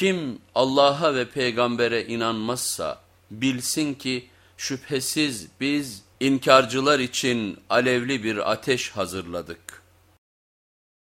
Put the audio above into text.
Kim Allah'a ve peygambere inanmazsa bilsin ki şüphesiz biz inkarcılar için alevli bir ateş hazırladık.